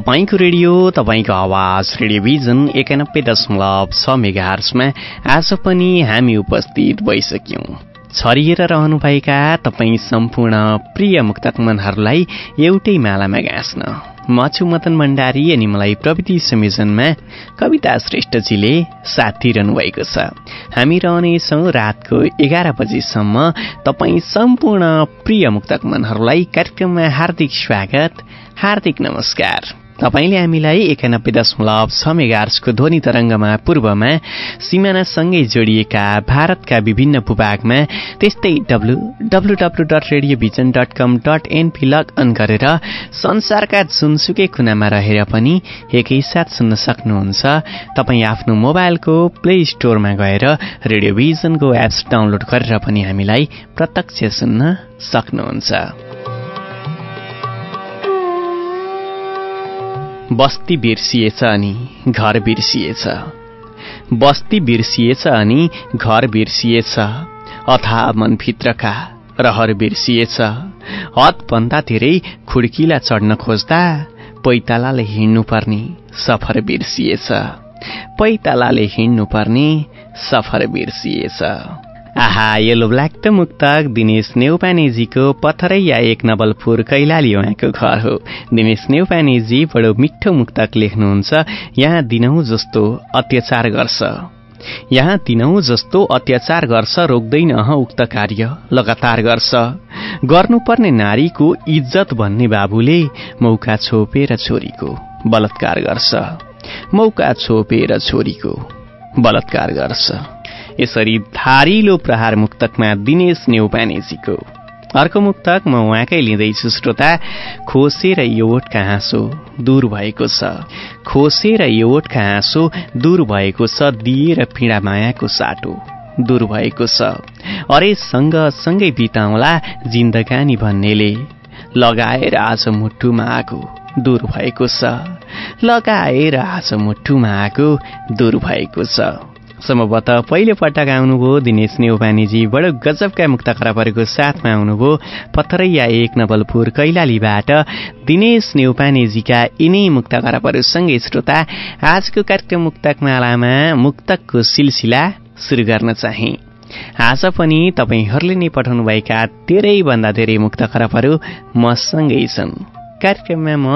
तपाईँको रेडियो तपाईँको आवाज रेडियोभिजन एकानब्बे दशमलव छ मेगा हर्समा आज पनि हामी उपस्थित भइसक्यौँ। छरिएर रहनुभएका तपाईँ सम्पूर्ण प्रिय मुक्तक मनहरूलाई एउटै मालामा गाँच्न म छु मदन भण्डारी अनि मलाई प्रविधि संयोजनमा कविता श्रेष्ठजीले साथ दिइरहनु भएको छ। हामी रहनेछौँ रातको एघार बजीसम्म। तपाईँ सम्पूर्ण प्रिय मुक्तक मनहरूलाई कार्यक्रममा हार्दिक स्वागत हार्दिक नमस्कार। तपाईँले हामीलाई एकानब्बे दशमलव छ मेगार्सको ध्वनि तरङ्गमा पूर्वमा सिमानासँगै जोडिएका भारतका विभिन्न भूभागमा त्यस्तै W W W dot radiovision dot com dot NP login गरेर संसारका जुनसुकै कुनामा रहेर पनि एकैसाथ सुन्न सक्नुहुन्छ। तपाईँ आफ्नो मोबाइलको प्ले स्टोरमा गएर रेडियोभिजनको एप्स डाउनलोड गरेर पनि हामीलाई प्रत्यक्ष सुन्न सक्नुहुन्छ। बस्ती बिर्सिएछ अनि घर बिर्सिएछ। बस्ती बिर्सिएछ अनि घर बिर्सिएछ। अथा मनभित्रका रहर बिर्सिएछ। हदभन्दा धेरै खुड्किला चढ्न खोज्दा पैतालाले हिँड्नुपर्ने सफर बिर्सिएछ। पैतालाले हिँड्नुपर्ने सफर बिर्सिएछ। आहा येलो ब्ल्याक त मुक्तक दिनेश नेउपानेजीको पथरैया एक नवलपुर कैलाली उहाँको घर हो। दिनेश नेउपानेजी बडो मिठो मुक्तक लेख्नुहुन्छ यहाँ दिनहुँ जस्तो अत्याचार गर्छ। यहाँ दिनहुँ जस्तो अत्याचार गर्छ रोक्दैन उक्त कार्य लगातार गर्छ। गर्नुपर्ने नारीको इज्जत भन्ने बाबुले मौका छोपेर छोरीको बलात्कार गर्छ। मौका छोपेर छोरीको बलात्कार गर्छ। यसरी धारिलो प्रहार मुक्तकमा दिनेश नेउपानेजीको। अर्को मुक्तक म उहाँकै लिँदैछु श्रोता खोसेर ओठका हाँसो दूर भएको छ। खोसेर ओठका हाँसो दूर भएको छ दिएर पीडा मायाको साटो दूर भएको छ। अरे सँग सँगै बिताउला जिन्दगानी भन्नेले। लगाएर आज मुठुमा आगो दूर भएको छ। लगाएर आज मुठुमा आगो दूर भएको छ। सम्भवतः पहिलो पटक आउनुभयो। दिनेश नेउपानीजी बडो गजबका मुक्त खराबहरूको साथमा आउनुभयो। पथरैया एक नवलपुर कैलालीबाट। दिनेश नेउपानेजीका यिनै मुक्त खराबहरूसँगै श्रोता आजको कार्यक्रम मुक्तक मालामा मुक्तकको सिलसिला सुरु गर्न चाहे। आज पनि तपाईँहरूले नै पठाउनुभएका धेरैभन्दा धेरै मुक्त खराबहरू मसँगै छन्। कार्यक्रममा म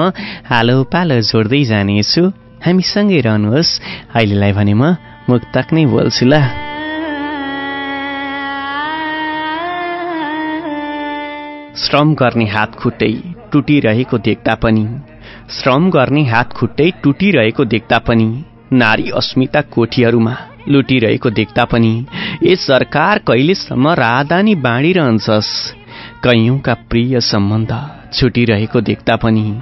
हालो पालो जोड्दै जानेछु। हामीसँगै रहनुहोस्। अहिलेलाई भने म मुक्तक नै बोल्छु ल श्रम गर्ने हात खुट्टै टुटिरहेको देख्दा पनि। श्रम गर्ने हात खुट्टै टुटिरहेको देख्दा पनि। नारी अस्मिता कोठीहरूमा लुटिरहेको देख्दा पनि। ए सरकार कहिलेसम्म राहदानी बाँडिरहन्छस्? कैयौँका प्रिय सम्बन्ध छुटिरहेको देख्दा पनि।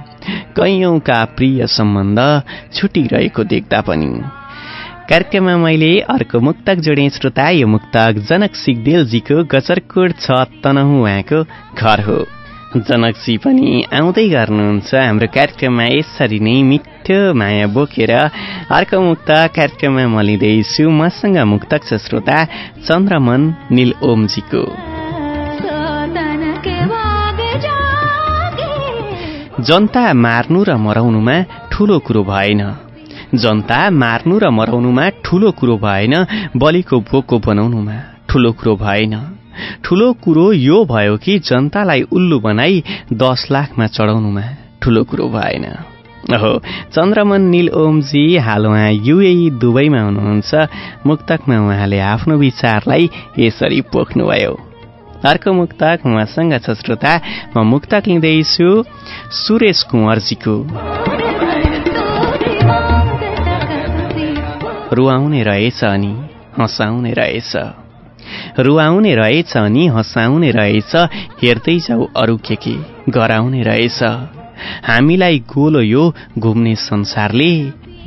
कैयौँका प्रिय सम्बन्ध छुटिरहेको देख्दा पनि। कार्यक्रममा मैले अर्को मुक्तक जोडेँ। श्रोता यो मुक्तक जनक सिगदेलजीको गजरकोट छ तनहु उहाँको घर हो। जनकजी पनि आउँदै गर्नुहुन्छ। हाम्रो कार्यक्रममा यसरी नै मिठो माया बोकेर अर्को मुक्त कार्यक्रममा म लिँदैछु। मसँग मुक्तक छ श्रोता चन्द्रमन निल ओमजीको। जनता मार्नु र मराउनुमा ठुलो कुरो भएन। जनता मार्नु र मराउनुमा ठुलो कुरो भएन बलिको बोको बनाउनुमा ठुलो कुरो भएन। ठुलो कुरो यो भयो कि जनतालाई उल्लु बनाई दस लाखमा चढाउनुमा ठुलो कुरो भएन। ओहो चन्द्रमन निल ओमजी हाल उहाँ युए दुबईमा हुनुहुन्छ। मुक्तकमा उहाँले आफ्नो विचारलाई यसरी पोख्नुभयो। अर्को मुक्तक उहाँसँग छ श्रोता म मुक्तक लिँदैछु सुरेश कुँवरजीको। रुवाउने रहेछ अनि हँसाउने रहेछ। रुवाउने रहेछ अनि हँसाउने रहेछ हेर्दै जाऊ अरू के के गराउने रहेछ। हामीलाई गोलो यो घुम्ने संसारले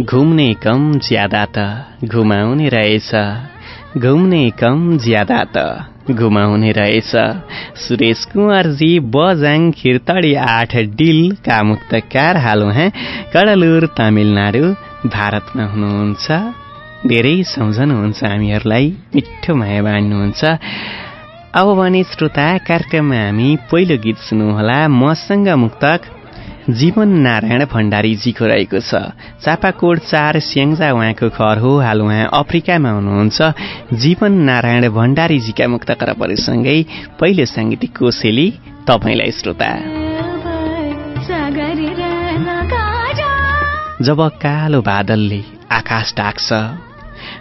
घुम्ने कम ज्यादा त घुमाउने रहेछ। घुम्ने कम ज्यादा त घुमाउने रहेछ। सुरेश कुमारजी बजाङ खिर्तडी आठ डिल कामुक्तकार हालु कडलुर तामिलनाडु भारतमा हुनुहुन्छ। धेरै सम्झनुहुन्छ हामीहरूलाई मिठो माया बाँड्नुहुन्छ। अब भने श्रोता कार्यक्रममा हामी पहिलो गीत सुन्नुहोला मसँग मुक्तक जीवन नारायण भण्डारीजीको रहेको छ। चापाकोट चार स्याङ्जा उहाँको घर हो हाल उहाँ अफ्रिकामा हुनुहुन्छ। जीवन नारायण भण्डारीजीका मुक्त करपहरूसँगै पहिलो साङ्गीतिक कोसेली तपाईँलाई श्रोता। जब कालो बादलले आकाश ढाक्छ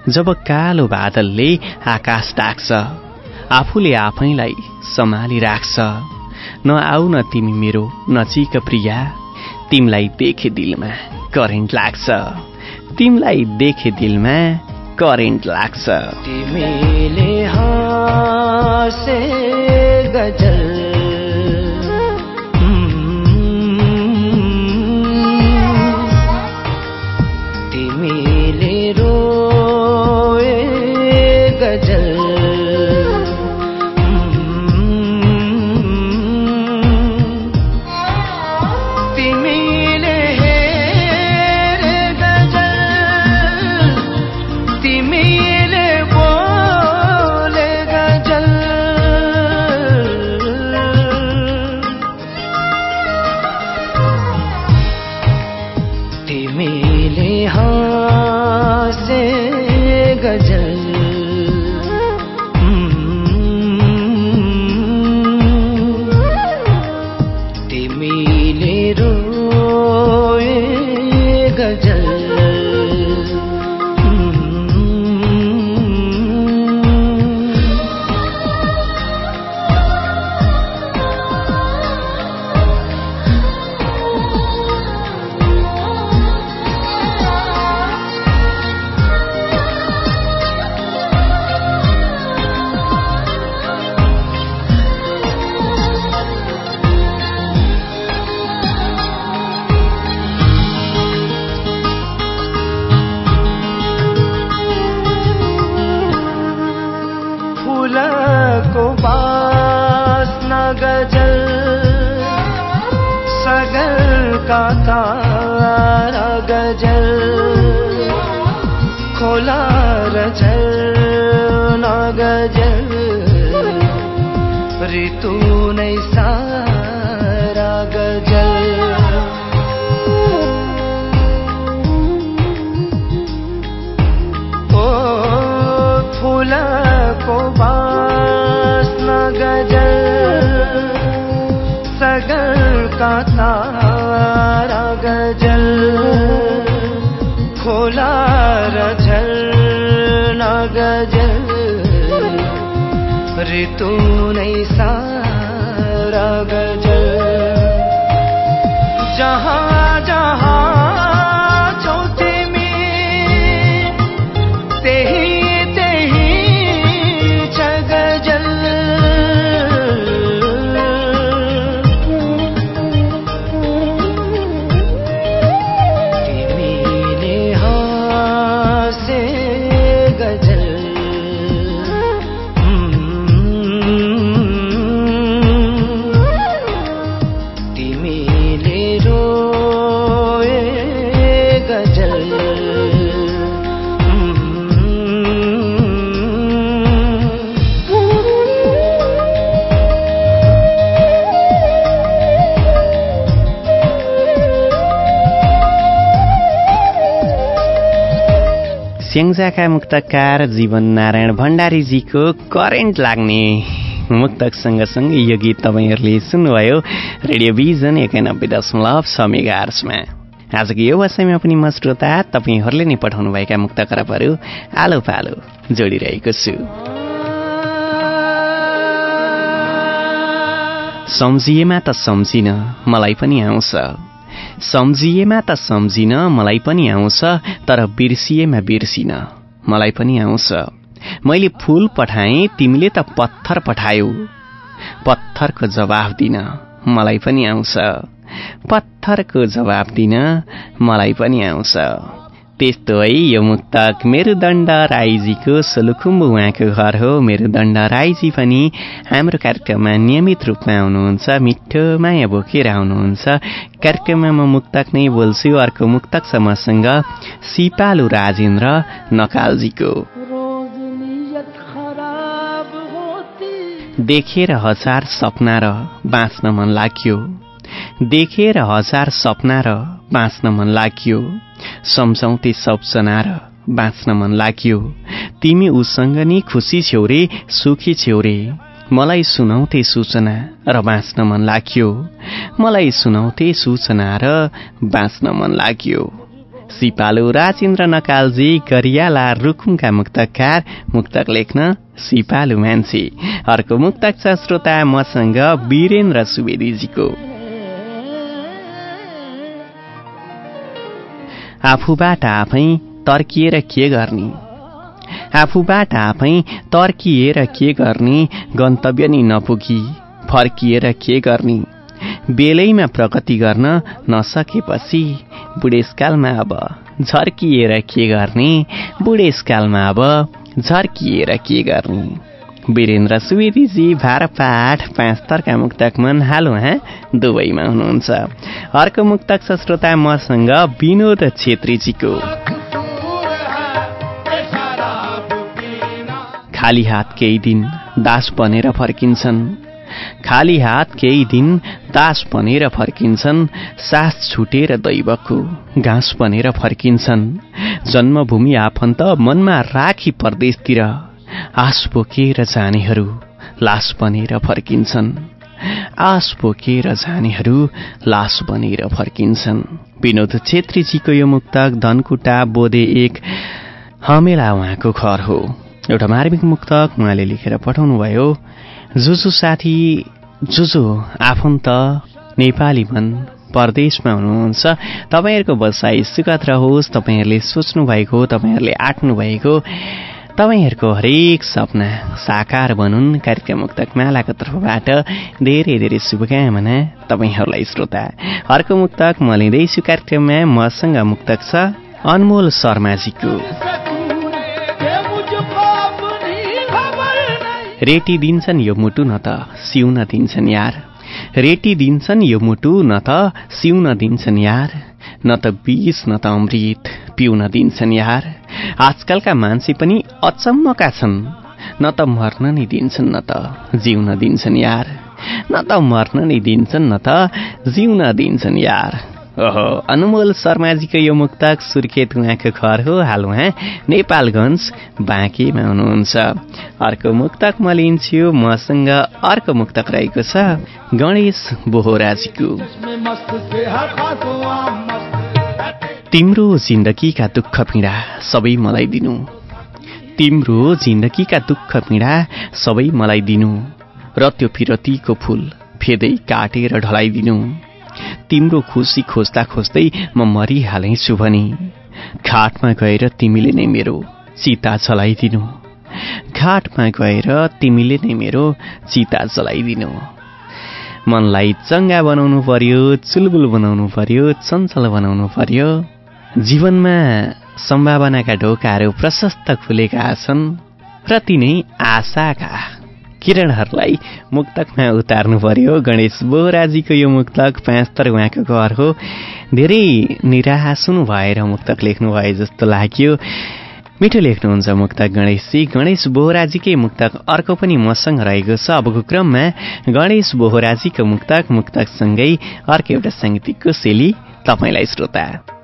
जब कालो बादलले आकाश ढाक्छ आफूले आफैलाई सम्हाली राख्छ नआउ न तिमी मेरो नजिक प्रिया तिमलाई देखे दिलमा करेन्ट लाग्छ। तिमलाई देखे दिलमा करेन्ट लाग्छ। तिमीले गजल स्याङ्जाका मुक्तकार जीवन नारायण भण्डारीजीको करेन्ट लाग्ने। मुक्तक सँगसँगै यो गीत तपाईँहरूले सुन्नुभयो रेडियोभिजन एकानब्बे दशमलव छ आजको यो वसाइमा पनि म श्रोता तपाईँहरूले नै पठाउनुभएका मुक्त करपहरू आलो पालो जोडिरहेको छु। सम्झिएमा त सम्झिन मलाई पनि आउँछ। सम्झिएमा त सम्झिन मलाई पनि आउँछ तर बिर्सिएमा बिर्सिन। मलाई पनि आउँछ। मैले फूल पठाएँ तिमीले त पत्थर पठायौ। पत्थरको जवाफ दिन मलाई पनि आउँछ। पत्थरको जवाब दिन मलाई पनि आउँछ। त्यस्तो है यो मुक्तक मेरुदण्ड राईजीको सोलुखुम्बु उहाँको घर हो। मेरुदण्ड राईजी पनि हाम्रो कार्यक्रममा नियमित रूपमा आउनुहुन्छ मिठो माया बोकेर आउनुहुन्छ। कार्यक्रममा म मुक्तक नै बोल्छु। अर्को मुक्तक छ मसँग सिपालु राजेन्द्र नकालजीको। देखेर हजार सपना र बाँच्न मन लाग्यो। देखेर हजार सपना र बाँच्न मन लाग्यो। सम्झौते सबजना र बाँच्न मन लाग्यो। तिमी उसँग नि खुसी छेउ रे सुखी छेउ रे। मलाई सुनाउँथे सूचना र बाँच्न मन लाग्यो। मलाई सुनाउँथे सूचना र बाँच्न मन लाग्यो। सिपालु राजेन्द्र नकालजी गरियाला रुकुमका मुक्तकार मुक्तक लेख्न सिपालु मान्छे। अर्को मुक्तक छ श्रोता मसँग वीरेन्द्र सुवेदीजीको। आफूबाट आफै तर्किएर के गर्ने? आफूबाट आफै तर्किएर के गर्ने? गन्तव्य नि नपुगी फर्किएर के गर्ने? बेलैमा प्रगति गर्न नसकेपछि बुढेसकालमा अब झर्किएर के गर्ने? बुढेसकालमा अब झर्किएर के गर्ने? वीरेन्द्र सुवेदीजी भारपाठ पाँच तर्का मुक्तक मन हाल उहाँ दुबईमा हुनुहुन्छ। अर्को मुक्तक छ श्रोता मसँग विनोद छेत्रीजीको। खाली हात केही दिन दास बनेर फर्किन्छन्। खाली हात केही दिन दास बनेर फर्किन्छन्। सास छुटेर दैवको घाँस बनेर फर्किन्छन्। जन्मभूमि आफन्त मनमा राखी परदेशतिर आस बोकेर जानेहरू लास बनेर फर्किन्छन्। आस बोकेर जानेहरू लास बनेर फर्किन्छन्। विनोद छेत्रीजीको यो मुक्तक धनकुटा बोधे एक हमेला उहाँको घर हो। एउटा मार्मिक मुक्तक उहाँले लेखेर पठाउनु भयो जो जो साथी जो जो आफन्त नेपाली मन परदेशमा हुनुहुन्छ। तपाईँहरूको बसाइ सुखद रहोस्। तपाईँहरूले सोच्नु भएको तपाईँहरूले आँट्नु भएको तपाईँहरूको हरेक सपना साकार बनुन् कार्यक्रम मुक्तक मालाको तर्फबाट धेरै धेरै शुभकामना तपाईँहरूलाई श्रोता। अर्को मुक्तक म लिँदैछु कार्यक्रममा मसँग मुक्तक छ अनमोल शर्माजीको। रेटी दिन्छन् यो मुटु न त सिउन दिन्छन् यार। रेटी दिन्छन् यो मुटु न त सिउन दिन्छन् यार। न त बिस न त अमृत पिउन दिन्छन् यार। आजकलका मान्छे पनि अचम्मका छन्। न त मर्न नै दिन्छन् न त जिउन दिन्छन् यार। न त मर्न नै दिन्छन् न त जिउन दिन्छन् यार। ओहो अनुमोल शर्माजीको यो मुक्तक सुर्खेत उहाँको घर हो हाल उहाँ नेपालगञ्ज बाँकीमा हुनुहुन्छ। अर्को मुक्तक म लिन्छु मसँग अर्को मुक्तक रहेको छ गणेश बोहोराजीको। तिम्रो जिन्दगीका दुःख पीडा सबै मलाई दिनु। तिम्रो जिन्दगीका दुःख पीडा सबै मलाई दिनु। र त्यो फिरतीको फुल फेदै काटेर ढलाइदिनु। तिम्रो खुसी खोज्दा खोज्दै म मरिहालेछु भने घाटमा गएर तिमीले नै मेरो चिता जलाइदिनु। घाटमा गएर तिमीले नै मेरो चिता जलाइदिनु। मनलाई चङ्गा बनाउनु पर्यो चुलबुल बनाउनु पर्यो चञ्चल बनाउनु पर्यो। जीवनमा सम्भावनाका ढोकाहरू प्रशस्त खुलेका छन् र तिनै आशाका किरणहरूलाई मुक्तकमा उतार्नु पर्यो। गणेश बोराजीको यो मुक्तक पाँचतर उहाँको घर हो। धेरै निराश भएर मुक्तक लेख्नु भए जस्तो लाग्यो। मिठो लेख्नुहुन्छ मुक्तक गणेशजी। गणेश बोहराजीकै मुक्तक अर्को पनि मसँग रहेको छ। अबको क्रममा गणेश बोहराजीको मुक्तक मुक्तकसँगै अर्को एउटा साङ्गीतिकको शैली तपाईँलाई श्रोता।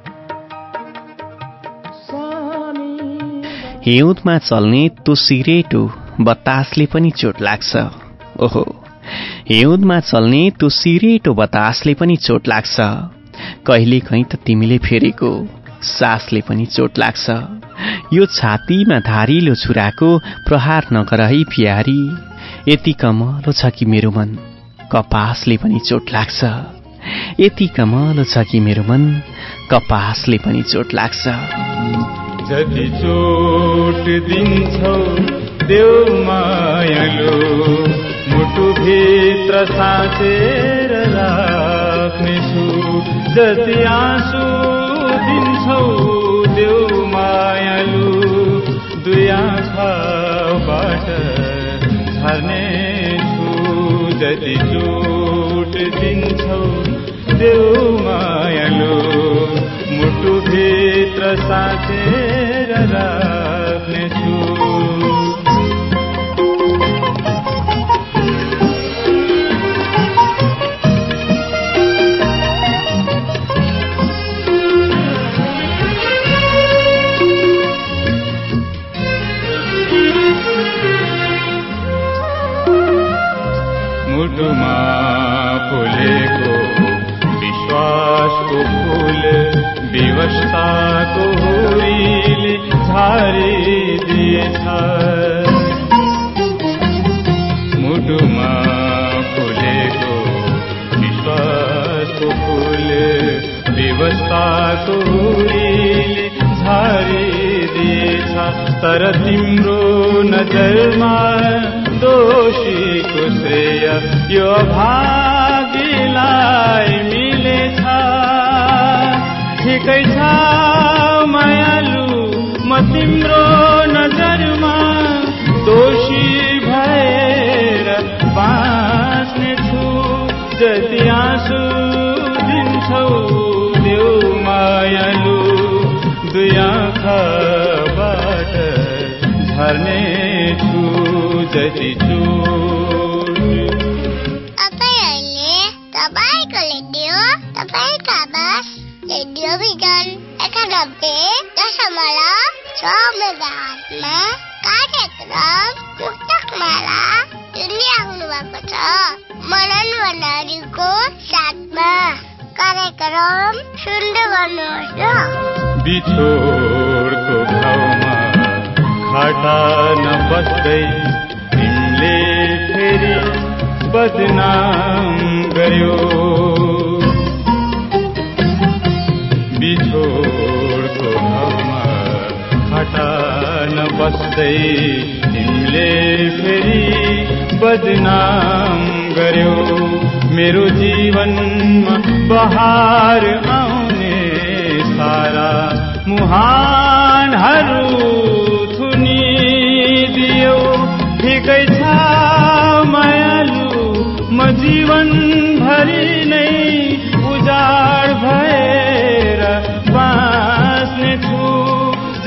हिउँदमा चल्ने तो सिरेटो बतासले पनि चोट लाग्छ। ओहो। हिउँदमा चल्ने त्यो सिरेटो बतासले पनि चोट लाग्छ। कहिले कहीँ त तिमीले फेरेको सासले पनि चोट लाग्छ। यो छातीमा धारिलो छुराको प्रहार नगर है प्यारी। यति कमलो छ कि मेरो मन कपासले पनि चोट लाग्छ। यति कमलो छ कि मेरो मन कपासले पनि चोट लाग्छ। जति चोट दिन्छौ देऊ मायालु। मुटुभित्र साँचेर राख्नेछु। जति आँसु दिन्छौ देऊ मायालु। दुई आँखाबाट झर्नेछु। जति चोट दिन्छौ देऊ मायालु। मुटुभित्र साँचेर राख्नेछु। व्यवस्थाको हुरीले झारिदिएछ मुटुमा फुलेको विश्वासको फुल व्यवस्थाको हुरीले झारिदिएछ तर तिम्रो नजरमा दोषीको श्रेय यो भागीलाई मिलेछ। ठिकै छ मायालु म तिम्रो नजरमा दोषी भएर बाँच्ने छु जति आँसु दिन्छौ देऊ मायालु दुई आँखाबाट झर्ने छु जति ल बिछोडको घाउमा खाटा नबस्दै तिमीले फेरि बदनाम गर्यो। बिछोडको घाउमा खाटा नबस्दै तिमीले फेरि बदनाम गर्यो। मेरो जीवनमा बहार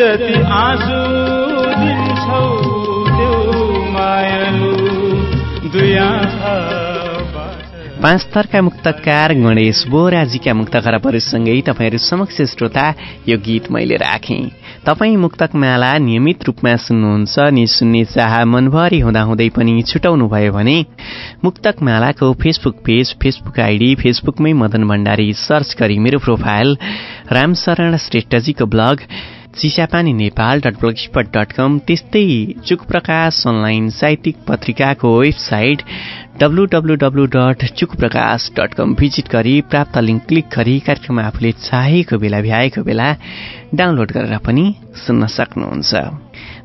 जति आँसु दिन्छौ त्यो मायालु। पाँच थरका मुक्तकार गणेश बोराजीका मुक्त खराबहरूसँगै तपाईँहरू समक्ष श्रोता यो गीत मैले राखेँ। तपाईँ मुक्तक माला नियमित रूपमा सुन्नुहुन्छ नि सुन्ने चाह मनभरि हुँदाहुँदै पनि छुटाउनु भयो भने मुक्तक मालाको फेसबुक पेज फेसबुक आइडी फेसबुकमै मदन भण्डारी सर्च गरी मेरो profile Ramsharan श्रेष्ठजीको blog Chisapani Nepal dot blogspot dot com त्यस्तै चुक प्रकाश अनलाइन साहित्यिक पत्रिकाको website W W W dot dot com visit गरी प्राप्त लिङ्क क्लिक गरी कार्यक्रम आफूले चाहेको बेला भ्याएको बेला डाउनलोड गरेर पनि सुन्न सक्नुहुन्छ।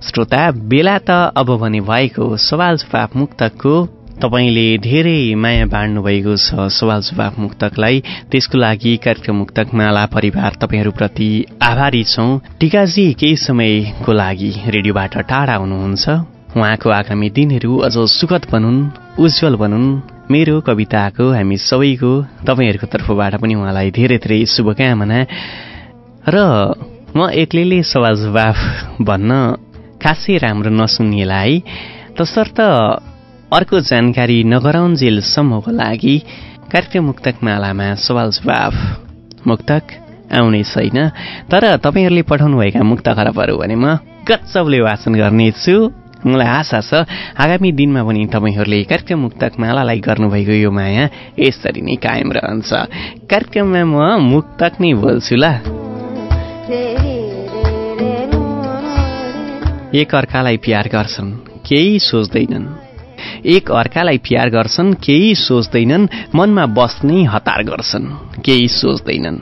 श्रोता बेला त अब भने भएको सवाल जवाफ मुक्तकको तपाईँले धेरै माया बाँड्नु भएको छ सवाल जवाफ मुक्तकलाई। त्यसको लागि कार्यक्रम मुक्तक माला परिवार तपाईँहरूप्रति आभारी छौँ। टिकाजी केही समयको लागि रेडियोबाट टाढा हुनुहुन्छ। उहाँको आगामी दिनहरू अझ सुखद बनुन् उज्जवल बनुन्। मेरो कविताको हामी सबैको तपाईँहरूको तर्फबाट पनि उहाँलाई धेरै धेरै शुभकामना। र म एक्लैले सवाल जवाफ भन्न खासै राम्रो नसुनिएला है तसर्थ अर्को जानकारी नगराउन्जेलसम्मको लागि कार्यक्रम मुक्तक मालामा सवाल जवाफ। मुक्तक आउने छैन तर तपाईँहरूले पठाउनुभएका मुक्त खराबहरू भने म गच्चौले वाचन गर्नेछु। मलाई आशा छ आगामी दिनमा पनि तपाईँहरूले कार्यक्रम मुक्तक मालालाई गर्नुभएको यो माया यसरी नै कायम रहन्छ। कार्यक्रममा म मुक्तक नै बोल्छु ल। एक अर्कालाई प्यार गर्छन् केही सोच्दैनन्। एक अर्कालाई प्यार गर्छन् केही सोच्दैनन् मनमा बस्नै हतार गर्छन् केही सोच्दैनन्।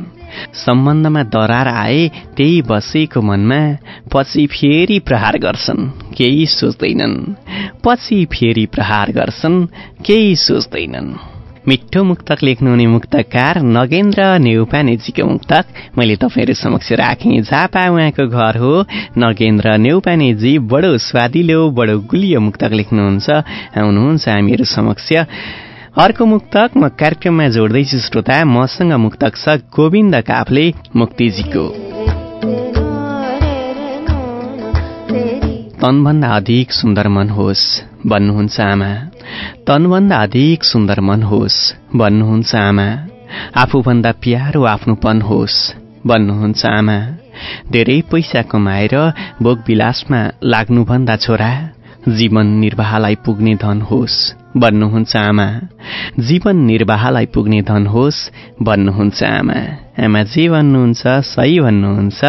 सम्बन्धमा दरार आए त्यही बसेको मनमा पछि फेरि प्रहार गर्छन् केही सोच्दैनन्। पछि फेरि प्रहार गर्छन् केही सोच्दैनन्। मिठो मुक्तक लेख्नुहुने मुक्तकार नगेन्द्र नेउपानेजीको मुक्तक। मैले तपाईँहरू समक्ष राखेँ। झापा उहाँको घर हो। नगेन्द्र नेउपानेजी बडो स्वादिलो बडो गुलियो मुक्तक लेख्नुहुन्छ। आउनुहुन्छ हामीहरू समक्ष। अर्को मुक्तक म कार्यक्रममा जोड्दैछु श्रोता। मसँग मुक्तक छ गोविन्द काफले मुक्तिजीको। तनभन्दा अधिक सुन्दर मन होस् भन्नुहुन्छ आमा। तनभन्दा अधिक सुन्दर मन होस् भन्नुहुन्छ आमा। आफूभन्दा प्यारो आफ्नोपन होस् भन्नुहुन्छ आमा। धेरै पैसा कमाएर भोगविलासमा लाग्नुभन्दा छोरा जीवन निर्वाहलाई पुग्ने धन होस् भन्नुहुन्छ आमा। जीवन निर्वाहलाई पुग्ने धन होस् भन्नुहुन्छ आमा। आमा जे भन्नुहुन्छ सही भन्नुहुन्छ।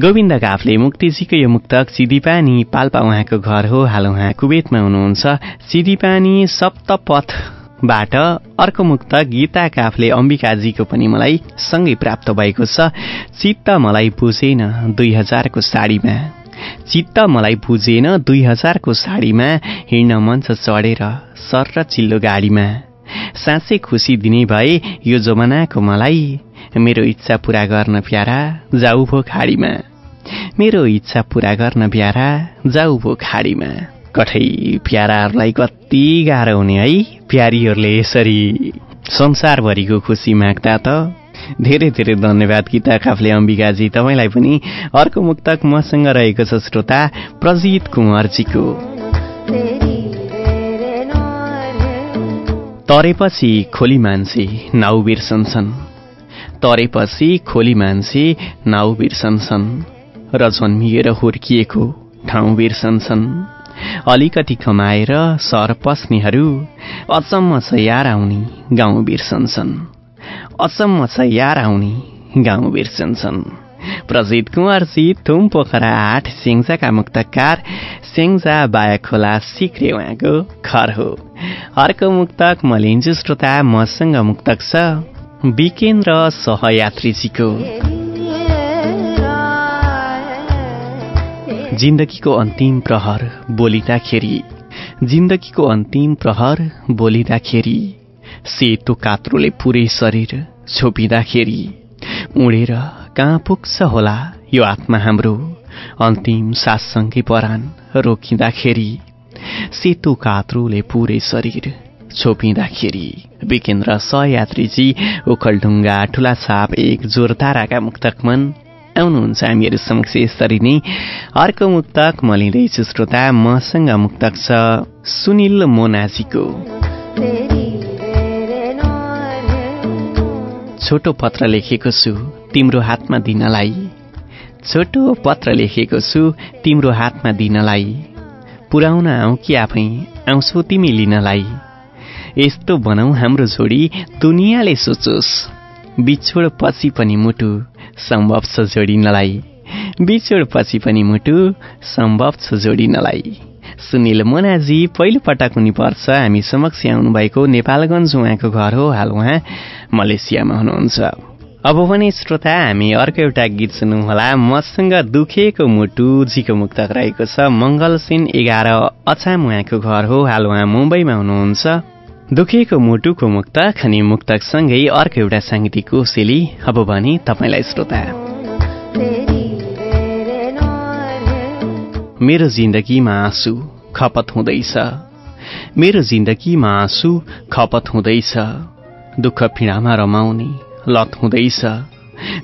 गोविन्द काफले मुक्तिजीको यो मुक्तक सिदिपानी पाल्पा उहाँको घर हो हाल उहाँ कुवेतमा हुनुहुन्छ। सिदिपानी सप्तपथबाट अर्को मुक्त गीता काफले अम्बिकाजीको पनि मलाई सँगै प्राप्त भएको छ। चित्त मलाई बुझेन दुई हजारको साडीमा। चित्त मलाई बुझेन दुई हजारको साडीमा। हिँड्न मञ्च चढेर सर र चिल्लो गाडीमा। साँच्चै खुसी दिने भए यो जमानाको मलाई मेरो इच्छा पुरा गर्न प्यारा जाऊ भो खाडीमा। मेरो इच्छा पुरा गर्न प्यारा जाऊ भो खाडीमा। कठै प्याराहरूलाई कति गाह्रो हुने है प्यारीहरूले यसरी संसारभरिको खुसी माग्दा त। धेरै धेरै धन्यवाद गीता काफले अम्बिकाजी तपाईँलाई पनि अर्को मुक्तक मसँग रहेको छ श्रोता प्रजित कुमारजीको। तरेपछि खोली मान्छे नाउ बिर्सन्छन् तरेपछि खोली मान्छे नाउ बिर्सन्छन् र जन्मिएर हुर्किएको ठाउँ बिर्सन्छन्। अलिकति कमाएर सर पस्नेहरू अचम्म छ यार आउने गाउँ बिर्सन्छन्। अचम्म छ यार आउने गाउँ बिर्सन्छन्। प्रजित कुँवरजी थुम पोखरा आठ सेङ्जाका मुक्तकार सेङ्जा बाया खोला सिक्रे उहाँको घर हो। अर्को मुक्तक म लिन्छु श्रोता मसँग मुक्तक छ। विकेन्द्र सहयात्रीजीको। जिन्दगीको अन्तिम प्रहर बोलिँदाखेरि जिन्दगीको अन्तिम प्रहर बोलिँदाखेरि सेतो कात्रोले पुरै शरीर छोपिँदाखेरि उडेर कहाँ पुग्छ होला यो आत्मा हाम्रो? अन्तिम साससँगै परान रोकिँदाखेरि सेतो कात्रोले पुरै शरीर छोपिँदाखेरि विकेन्द्र सहयात्रीजी ओखलढुङ्गा ठुला छाप एक जोरताराका मुक्तकमन आउनुहुन्छ हामीहरू समक्ष यसरी नै। अर्को मुक्तक म लिँदैछु श्रोता मसँग मुक्तक छ सुनिल मोनाजीको। छोटो पत्र लेखेको छु तिम्रो हातमा दिनलाई। छोटो पत्र लेखेको छु तिम्रो हातमा दिनलाई। पुर्याउन आऊ कि आफै आउँछौ तिमी लिनलाई। यस्तो बनाऊ हाम्रो जोडी दुनियाँले सोचोस्। बिछोड पछि पनि मुटु सम्भव छ जोडिनलाई। बिछोड पछि पनि मुटु सम्भव छ जोडिनलाई। सुनिल मोनाजी पहिलो पटक हुने पर्छ हामी समक्ष आउनुभएको नेपालगञ्ज उहाँको घर हो। हाल उहाँ मलेसियामा हुनुहुन्छ। अब पनि श्रोता हामी अर्को एउटा गीत सुन्नुहोला। मसँग दुखेको मुटु जीको मुक्तक रहेको छ। मङ्गल सिन एघार अछाम उहाँको घर हो। हाल उहाँ मुम्बईमा हुनुहुन्छ। दुखेको मुटुको मुक्तक अनि मुक्तकसँगै अर्को एउटा साङ्गीतिक कोसेली अब भने तपाईँलाई श्रोता। मेरो जिन्दगीमा आँसु खपत हुँदैछ। मेरो जिन्दगीमा आँसु खपत हुँदैछ। दुःख पीडामा रमाउने लत हुँदैछ।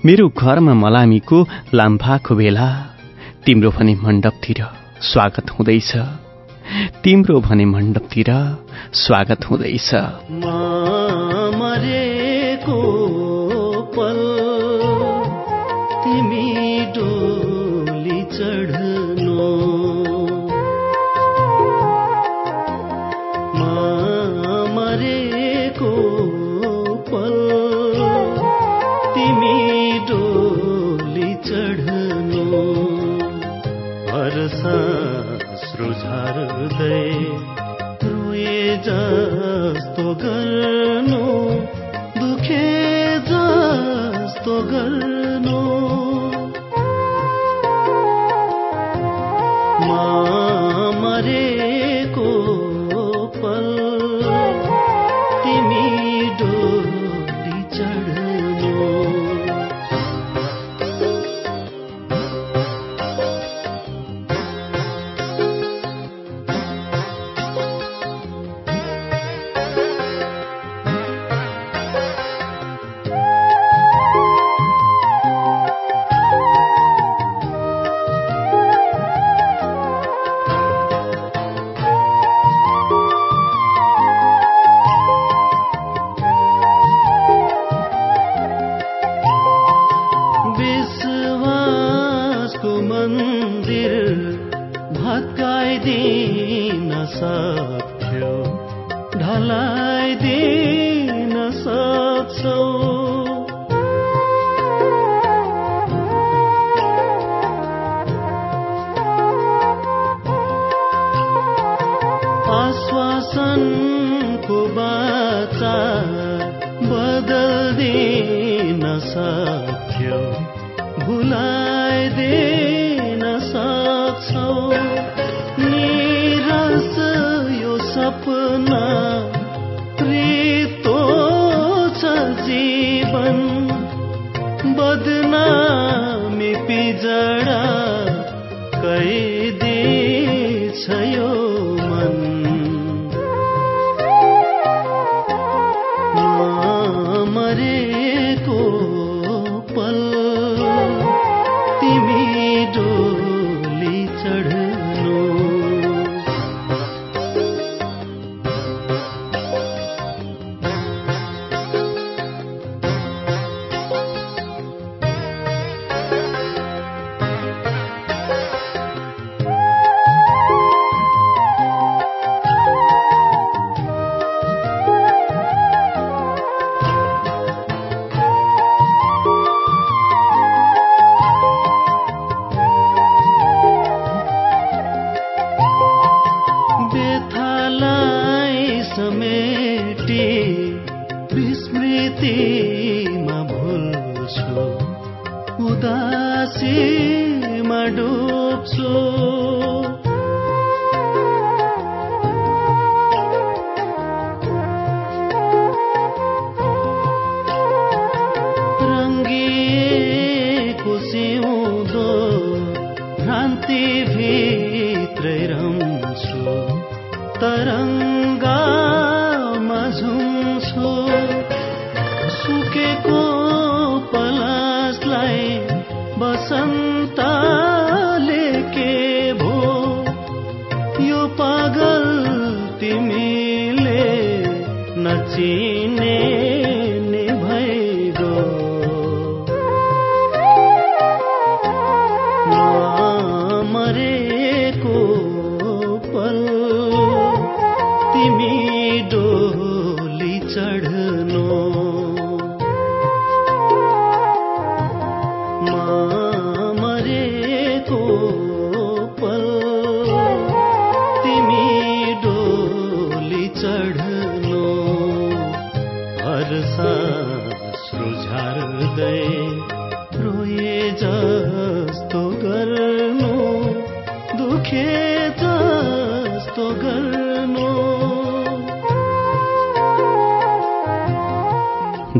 मेरो घरमा मलामीको लाम्फाको बेला तिम्रो पनि मण्डपतिर स्वागत हुँदैछ। तिम्रो भने मण्डपतिर स्वागत हुँदैछ।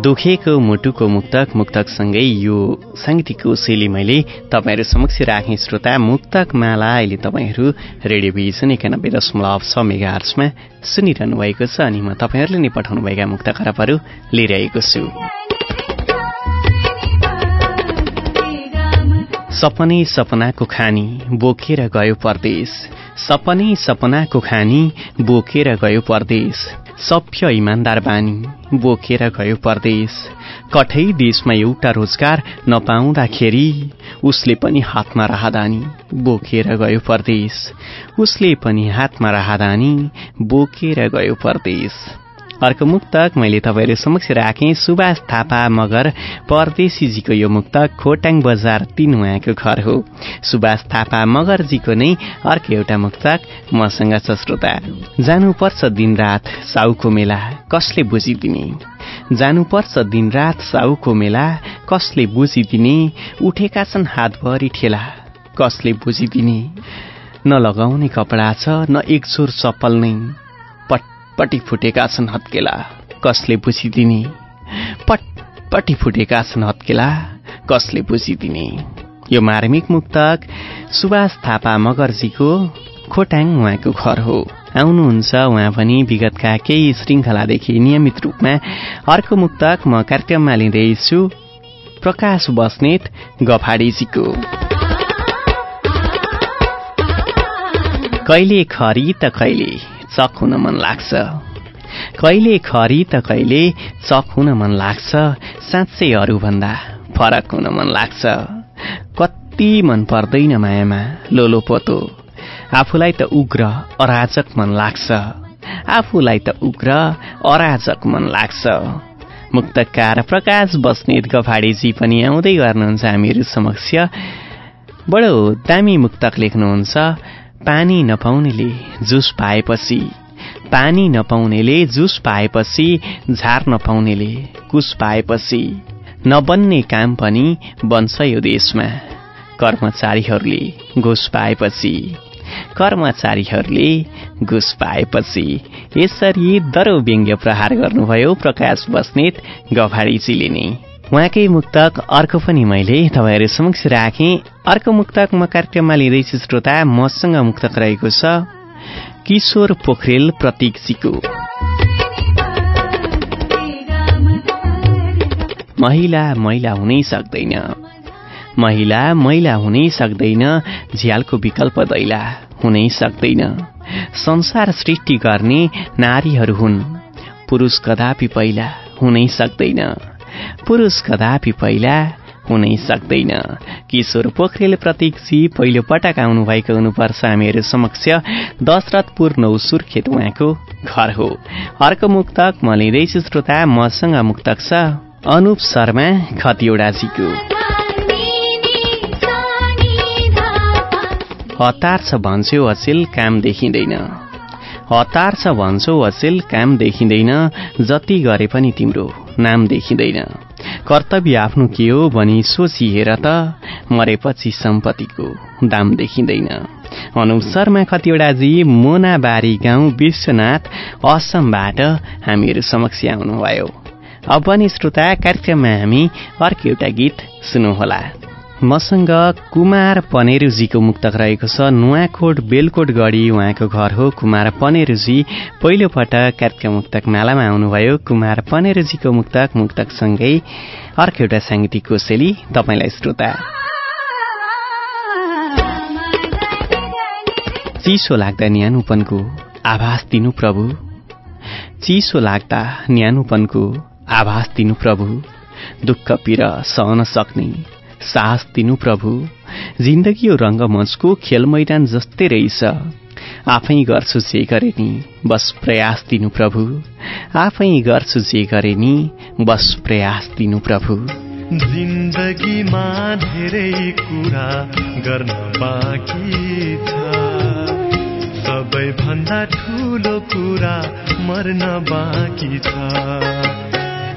दुखेको मुटुको मुक्तक मुक्तकसँगै यो साङ्गीतिक शैली मैले तपाईँहरू समक्ष राखेँ। श्रोता मुक्तक माला अहिले तपाईँहरू रेडियोभिजन एकानब्बे दशमलव छ मेगा सुनिरहनु भएको छ अनि म तपाईँहरूले नै पठाउनुभएका मुक्त खराबहरू लिइरहेको छु। सपनै सपनाको खानी बोकेर गयो परदेश। सपनै सपनाको खानी बोकेर गयो परदेश। सभ्य इमान्दार बानी बोकेर गयो परदेश। कठै देशमा एउटा रोजगार नपाउँदाखेरि उसले पनि हातमा राहदानी बोकेर गयो परदेश। उसले पनि हातमा राहदानी बोकेर गयो परदेश। अर्को मुक्तक मैले तपाईँहरू समक्ष राखेँ सुभाष थापा मगर परदेशीजीको यो मुक्तक खोटाङ बजार तीन उहाँको घर हो। सुभाष थापा मगरजीको नै अर्को एउटा मुक्तक मसँग छ श्रोता। जानुपर्छ दिनरात साउको मेला कसले बुझिदिने? जानुपर्छ दिनरात साउको मेला कसले बुझिदिने? उठेका छन् हातभरि ठेला कसले बुझिदिने? न लगाउने कपडा छ न एकजोर चप्पल नै। पटपटी फुटेका छन् हत्केला। कसले बुझिदिने? पटपटी फुटेका छन् हत्केला। कसले बुझिदिने? यो मार्मिक मुक्तक सुभाष थापा मगर्जीको खोटाङ उहाँको घर हो। आउनुहुन्छ उहाँ पनि विगतका केही श्रृङ्खलादेखि नियमित रूपमा। अर्को मुक्तक म कार्यक्रममा लिँदैछु प्रकाश बस्नेत गफाडीजीको। कहिले खरी त कहिले? चक हुन मन लाग्छ। कहिले खरी त कहिले चक हुन मन लाग्छ साँच्चै अरूभन्दा फरक हुन मन लाग्छ। कति मन पर्दैन मायामा लोलो पोतो। आफूलाई त उग्र अराजक मन लाग्छ। आफूलाई त उग्र अराजक मन लाग्छ। मुक्तकार प्रकाश बस्नेत गफाडीजी पनि आउँदै गर्नुहुन्छ हामीहरू समक्ष। बडो दामी मुक्तक लेख्नुहुन्छ। पानी नपाउनेले जुस पाएपछि पानी नपाउनेले जुस पाएपछि झार नपाउनेले कुस पाएपछि नबन्ने काम पनि बन्छ यो देशमा। कर्मचारीहरूले घुस पाएपछि कर्मचारीहरूले घुस पाएपछि यसरी दरो व्यङ्ग्य प्रहार गर्नुभयो प्रकाश बस्नेत गभाडीजीले नै। उहाँकै मुक्तक अर्को पनि मैले तपाईँहरू समक्ष राखेँ। अर्को मुक्तक म कार्यक्रममा लिँदैछु श्रोता मसँग मुक्तक रहेको छ किशोर पोखरेल प्रतीकजीको महिला महिला हुनै सक्दैन। महिला महिला हुनै सक्दैन। झ्यालको विकल्प दैला हुनै सक्दैन। संसार सृष्टि गर्ने नारीहरू हुन्। पुरुष कदापि पहिला हुनै सक्दैन। पुरुष कदापि पहिला हुनै सक्दैन। किशोर पोखरेल प्रतीकजी पहिलो पटक आउनुभएको हुनुपर्छ हामीहरू समक्ष। दशरथपुर नौ सुर्खेत उहाँको घर हो। अर्को मुक्तक म लिँदैछु श्रोता मसँग मुक्तक छ अनुप शर्मा खतिवडाजीको। हतार छ भन्छौ अचेल काम देखिँदैन। हतार छ भन्छौ अचेल काम देखिँदैन जति गरे पनि तिम्रो। नाम देखिँदैन। कर्तव्य आफ्नो के हो भनी सोची हेर त मरेपछि सम्पत्तिको दाम देखिँदैन। अनुप शर्मा खतिवडाजी मोनाबारी गाउँ विश्वनाथ असमबाट हामीहरू समक्ष आउनुभयो। अब पनि श्रोता कार्यक्रममा हामी अर्को एउटा गीत सुन्नुहोला। मसँग कुमार पनेरुजीको मुक्तक रहेको छ। नुवाकोट बेलकोट गढी उहाँको घर हो। कुमार पनेरुजी पहिलोपटक कार्यक्रम मुक्तक मालामा आउनुभयो। कुमार पनेरुजीको मुक्तक मुक्तकसँगै अर्को एउटा साङ्गीतिक कोसेली तपाईँलाई श्रोता। चिसो लाग्दा न्यानुपनको आभास दिनु प्रभु। चिसो लाग्दा न्यानुपनको आभास दिनु प्रभु। दुःख पिर सहन सक्ने साहस दिनु प्रभु। जिन्दगी यो रङ्गमञ्चको खेल मैदान जस्तै रहेछ। आफै गर्छु जे गरे नि बस प्रयास दिनु प्रभु। आफै गर्छु जे गरे नि बस प्रयास दिनु प्रभु। जिन्दगीमा धेरै कुरा गर्न बाँकी छ। सबैभन्दा ठुलो कुरा मर्न बाँकी छ।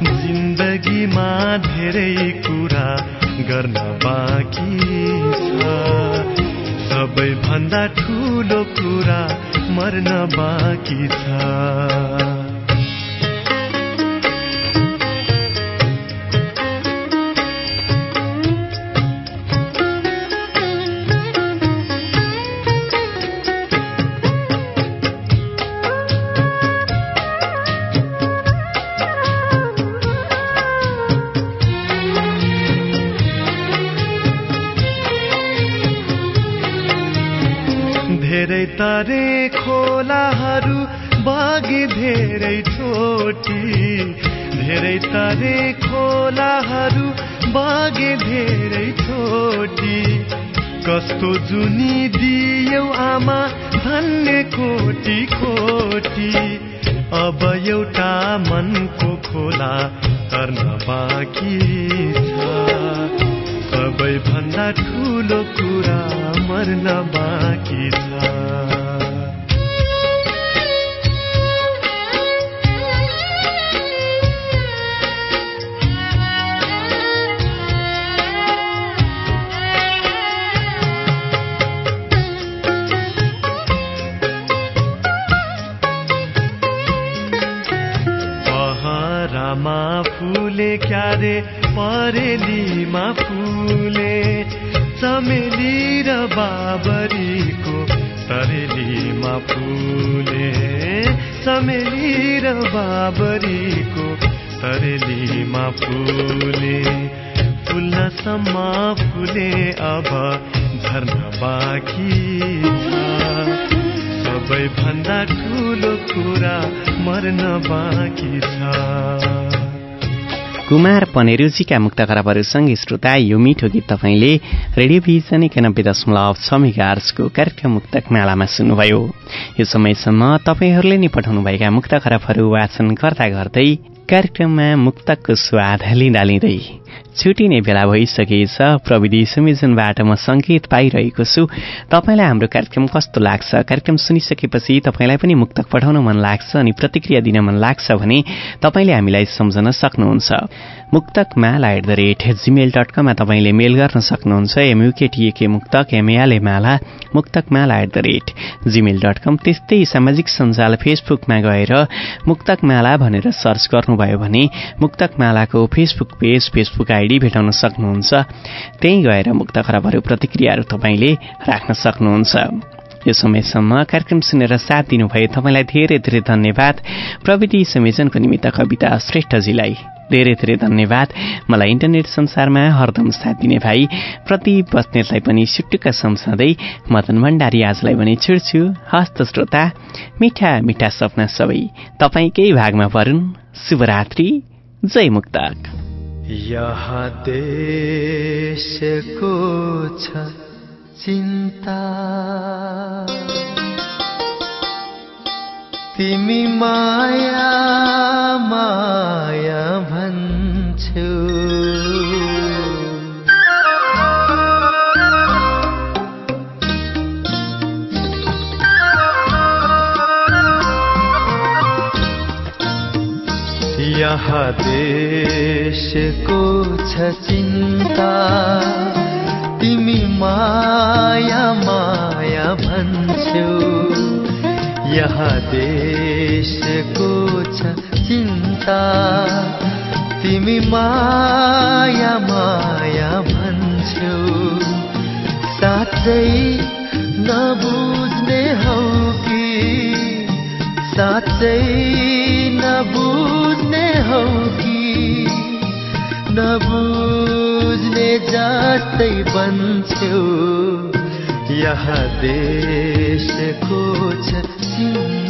जिन्दगीमा धेरै कुरा गर्न बाँकी छ। सबैभन्दा ठुलो कुरा मर्न बाँकी छ। धेरै छोटी धेरै तरे खोलाहरू बागे धेरै छोटी कस्तो जुनी दियौ आमा धन्य कोटी कोटी। अब एउटा मनको खोला तर्न बाँकी छ। सबैभन्दा ठुलो कुरा मर्न बाँकी फुले क्यारे परेलीमा फुले। चमेली र बाबरीको तरेलीमा फुले। चमेली र बाबरीको तरेलीमा फुले। फुल्नसम्म फुले अब झर्न बाँकी। सबैभन्दा ठुलो कुरा मर्न बाँकी छ। कुमार पनेरुजीका मुक्त खराबहरूसँगै श्रोता यो मिठो गीत तपाईँले रेडियो भिजन एकानब्बे दशमलव छ मेगा आर्सको कार्यक्रम मुक्तक मालामा सुन्नुभयो। यो समयसम्म तपाईँहरूले नै पठाउनुभएका मुक्त खराबहरू वाचन गर्दा गर्दै कार्यक्रममा मुक्तकको स्वाद लिँदा लिँदै छुटिने बेला भइसकेछ। प्रविधि संयोजनबाट म सङ्केत पाइरहेको छु। तपाईँलाई हाम्रो कार्यक्रम कस्तो लाग्छ? कार्यक्रम सुनिसकेपछि तपाईँलाई पनि मुक्तक पठाउन मन लाग्छ अनि प्रतिक्रिया दिन मन लाग्छ भने तपाईँले हामीलाई सम्झन सक्नुहुन्छ। Muktak Mala at the rate Gmail dot कममा तपाईँले मेल गर्न सक्नुहुन्छ। एमयुकेटिएके मुक्तक एमएआलए Mala Muktak Mala at the rate Gmail dot com त्यस्तै सामाजिक सञ्जाल फेसबुकमा गएर मुक्तक माला भनेर सर्च गर्नुभयो भने मुक्तक मालाको फेसबुक पेज फेसबुक आइडी भेटाउन सक्नुहुन्छ। त्यहीँ गएर मुक्त खराबहरू प्रतिक्रियाहरू तपाईँले राख्न सक्नुहुन्छ। यो समयसम्म कार्यक्रम सुनेर साथ दिनुभयो तपाईँलाई धेरै धेरै धन्यवाद। प्रविधि संयोजनको निमित्त कविता श्रेष्ठजीलाई धेरै धेरै धन्यवाद। मलाई इन्टरनेट संसारमा हरदम साथ दिने भाइ प्रति बस्नेतलाई पनि सुटुक्क सम्झँदै मदन भण्डारी आजलाई पनि छुड्छु हस्त श्रोता मिठा मिठा सपना सबै तपाईँकै भागमा परुन् शुभरात्रि जय मुक्तक। यहाँ देशको छ। चिन्ता। तिमी माया माया भन्छौ। यहाँ देशको छ चिन्ता। तिमी माया माया भन्छौ। यहाँ देशको छ चिन्ता। तिमी माया माया भन्छौ। साँच्चै नबुझ्ने हौ कि? साँच्चै नबुझ्ने हौ नबुझ्ने जस्तै बन्छौ। यहाँ देशको छ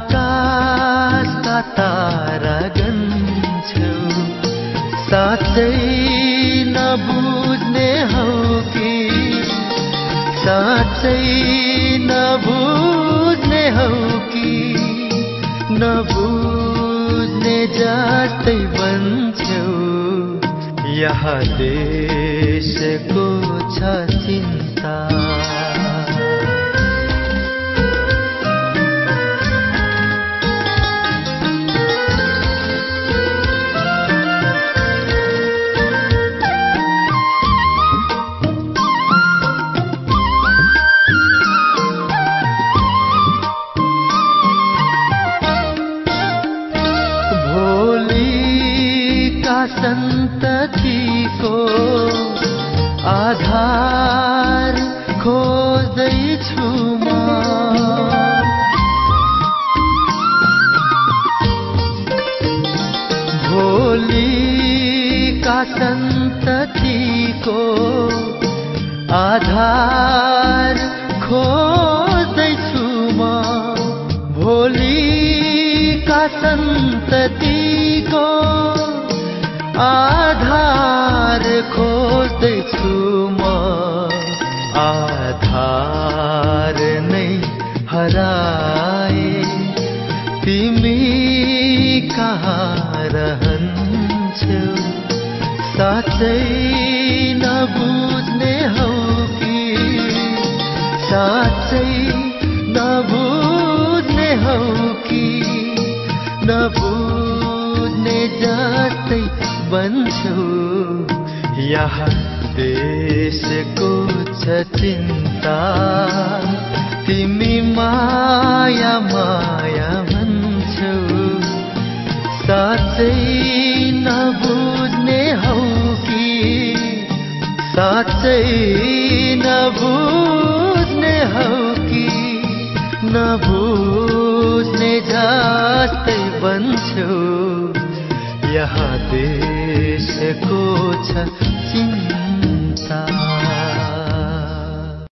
आकाशका तारा गन्छौ साँच्चै नबुझ्ने हौ कि? साँच्चै नबुझ्ने हौ कि? नबुझ्ने जस्तै बन्छौ। यहाँ देशको छ चिन्ता। सन्ततिको आधार खोज्दैछु म। भोलिका सन्ततिको आधार खोज्दैछु। साँच्चै नबुझ्ने हौ कि? साँच्चै नबुझ्ने हौ कि? नबुझ्ने जस्तै बन्छौ। यहाँ देशको छ चिन्ता। तिमी माया माया भन्छौ। साँच्चै नबुझ्ने साँच्चै नबुझ्ने हौ कि नबुझ्ने जस्तै बन्छौ। यहाँ देशको छ